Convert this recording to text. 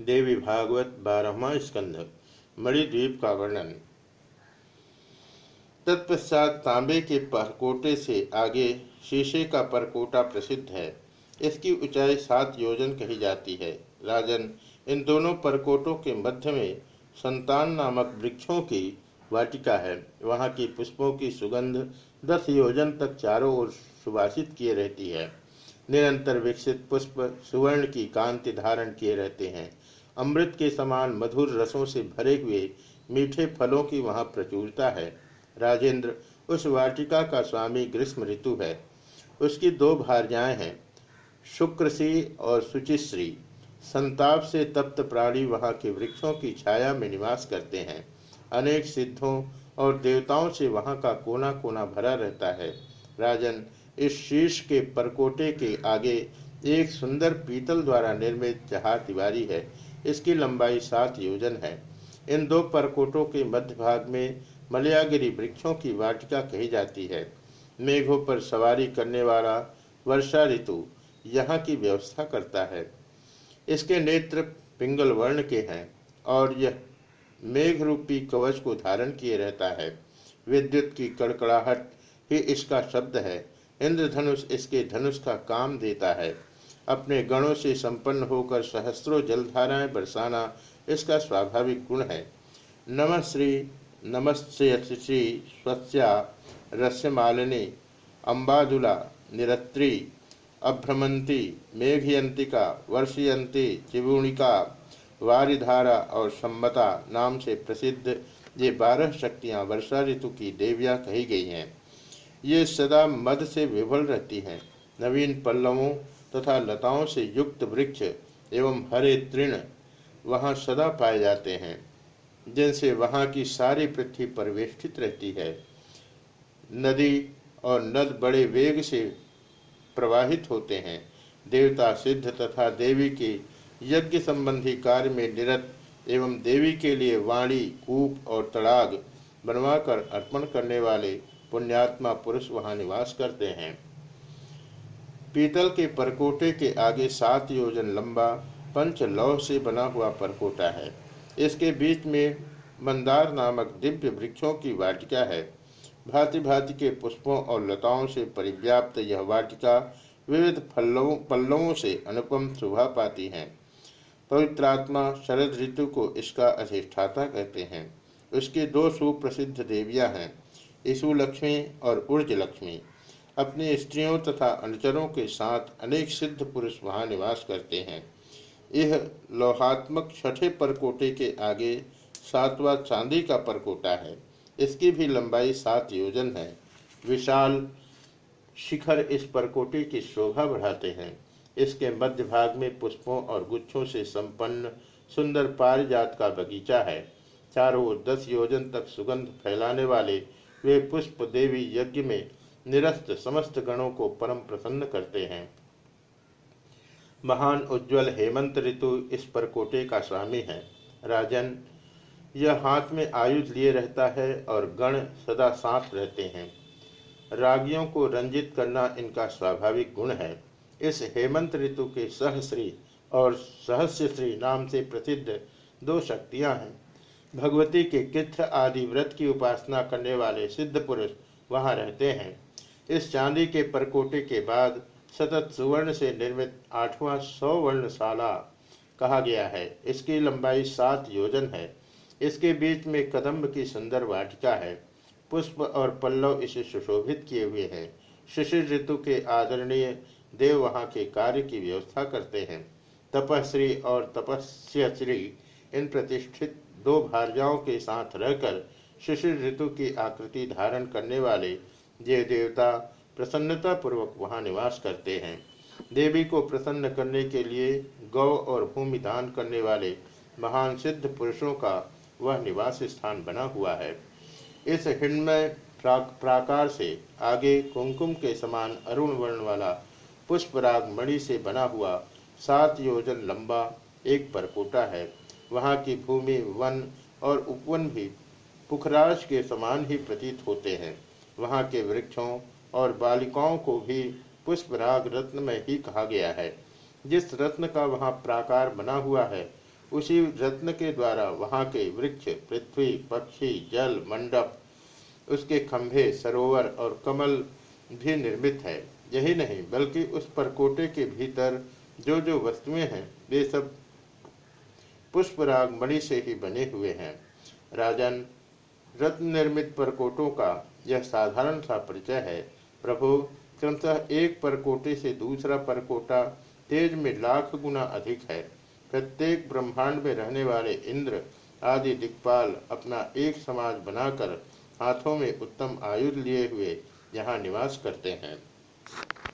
देवी भागवत बारहवा स्कंध मणिद्वीप का वर्णन। तत्पश्चात तांबे के परकोटे से आगे शीशे का परकोटा प्रसिद्ध है। इसकी ऊंचाई सात योजन कही जाती है। राजन, इन दोनों परकोटों के मध्य में संतान नामक वृक्षों की वाटिका है। वहाँ की पुष्पों की सुगंध दस योजन तक चारों ओर सुभाषित किए रहती है। निरंतर विकसित पुष्प सुवर्ण की कांति धारण किए रहते हैं। अमृत के समान मधुर रसों से भरे हुए मीठे फलों की वहाँ प्रचुरता है। राजेंद्र, उस वाटिका का स्वामी ग्रीष्म ऋतु है। उसकी दो भार्याएँ हैं शुक्रश्री और सुचिश्री संताप से तप्त प्राणी वहाँ के वृक्षों की छाया में निवास करते हैं। अनेक सिद्धों और देवताओं से वहाँ का कोना कोना भरा रहता है। राजन, इस शीर्ष के परकोटे के आगे एक सुंदर पीतल द्वारा निर्मित जहार दीवारी है। इसकी लंबाई सात योजन है। इन दो परकोटों के मध्य भाग में मलयागिरी वृक्षों की वाटिका कही जाती है। मेघों पर सवारी करने वाला वर्षा ऋतु यहाँ की व्यवस्था करता है। इसके नेत्र पिंगल वर्ण के हैं और यह मेघ रूपी कवच को धारण किए रहता है। विद्युत की कड़कड़ाहट ही इसका शब्द है। इंद्रधनुष इसके धनुष का काम देता है। अपने गणों से संपन्न होकर सहस्त्रों जलधाराएँ बरसाना इसका स्वाभाविक गुण है। नम श्री, नमस्ते श्री स्वस्या रस्यमालिनी, अम्बादुला, निरत्री, अभ्रमंती, मेघयंतिका, वर्षयंती चिबुणिका वारिधारा और सम्मता नाम से प्रसिद्ध ये बारह शक्तियाँ वर्षा ऋतु की देवियाँ कही गई हैं। ये सदा मद से विफल रहती हैं। नवीन पल्लवों तथा लताओं से युक्त वृक्ष एवं हरे तृण वहाँ सदा पाए जाते हैं, जिनसे वहाँ की सारी पृथ्वी परिवेष्टित रहती है। नदी और नद बड़े वेग से प्रवाहित होते हैं। देवता सिद्ध तथा देवी के यज्ञ संबंधी कार्य में निरत एवं देवी के लिए वाणी, कूप और तड़ाग बनवाकर अर्पण करने वाले पुण्यात्मा पुरुष वहाँ निवास करते हैं। पीतल के परकोटे के आगे सात योजन लंबा पंच लौह से बना हुआ परकोटा है। इसके बीच में मंदार नामक दिव्य वृक्षों की वाटिका है। भांति भांति के पुष्पों और लताओं से परिव्याप्त यह वाटिका विविध फलों पल्लवों से अनुपम शोभा पाती हैं। पवित्रात्मा शरद ऋतु को इसका अधिष्ठाता कहते हैं। उसकी दो सुप्रसिद्ध देवियाँ हैं, ईशु लक्ष्मी और ऊर्ज लक्ष्मी। अपनी स्त्रियों तथा अनुचरों के साथ अनेक सिद्ध पुरुष वहाँ निवास करते हैं। यह लोहात्मक छठे परकोटे के आगे सातवा चांदी का परकोटा है। इसकी भी लंबाई सात योजन है। विशाल शिखर इस परकोटे की शोभा बढ़ाते हैं। इसके मध्य भाग में पुष्पों और गुच्छों से संपन्न सुंदर पारिजात का बगीचा है। चारों ओर दस योजन तक सुगंध फैलाने वाले वे पुष्प देवी यज्ञ में निरस्त समस्त गणों को परम प्रसन्न करते हैं। महान उज्जवल हेमंत ऋतु इस परकोटे का स्वामी है। राजन, यह हाथ में आयुध लिए रहता है और गण सदा साथ रहते हैं। रागियों को रंजित करना इनका स्वाभाविक गुण है। इस हेमंत ऋतु के सहश्री और सहस्यश्री नाम से प्रसिद्ध दो शक्तियाँ हैं। भगवती के कित्र आदि व्रत की उपासना करने वाले सिद्ध पुरुष वहाँ रहते हैं। इस चांदी के परकोटे के बाद सतत सुवर्ण से निर्मित आठवां सौ वर्णशाला कहा गया है। इसकी लंबाई सात योजन है। इसके बीच में कदम्ब की सुंदर वाटिका है। पुष्प और पल्लव इसे सुशोभित किए हुए हैं। शिशिर ऋतु के आदरणीय देव वहाँ के कार्य की व्यवस्था करते हैं। तपश्री और तपस्याश्री इन प्रतिष्ठित दो भार्याओं के साथ रहकर शिशिर ऋतु की आकृति धारण करने वाले ये देवता प्रसन्नता पूर्वक वहाँ निवास करते हैं। देवी को प्रसन्न करने के लिए गौ और भूमि दान करने वाले महान सिद्ध पुरुषों का वह निवास स्थान बना हुआ है। इस हिंडमय प्राकार से आगे कुमकुम के समान अरुण वर्ण वाला पुष्पराग मणि से बना हुआ सात योजन लंबा एक परकोटा है। वहाँ की भूमि, वन और उपवन भी पुखराज के समान ही प्रतीत होते हैं। वहाँ के वृक्षों और बालिकाओं को भी पुष्पराग रत्न में ही कहा गया है। जिस रत्न का वहाँ प्राकार बना हुआ है, उसी रत्न के द्वारा वहाँ के वृक्ष, पृथ्वी, पक्षी, जल, मंडप, उसके खंभे, सरोवर और कमल भी निर्मित है। यही नहीं, बल्कि उस परकोटे के भीतर जो जो वस्तुएँ हैं, वे सब पुष्पराग मणि से ही बने हुए हैं। राजन, रत्न निर्मित परकोटों का यह साधारण सा परिचय है। प्रभु क्रमशः एक परकोटे से दूसरा परकोटा तेज में लाख गुना अधिक है। प्रत्येक ब्रह्मांड में रहने वाले इंद्र, आदि दिक्पाल अपना एक समाज बनाकर हाथों में उत्तम आयुध लिए हुए यहाँ निवास करते हैं।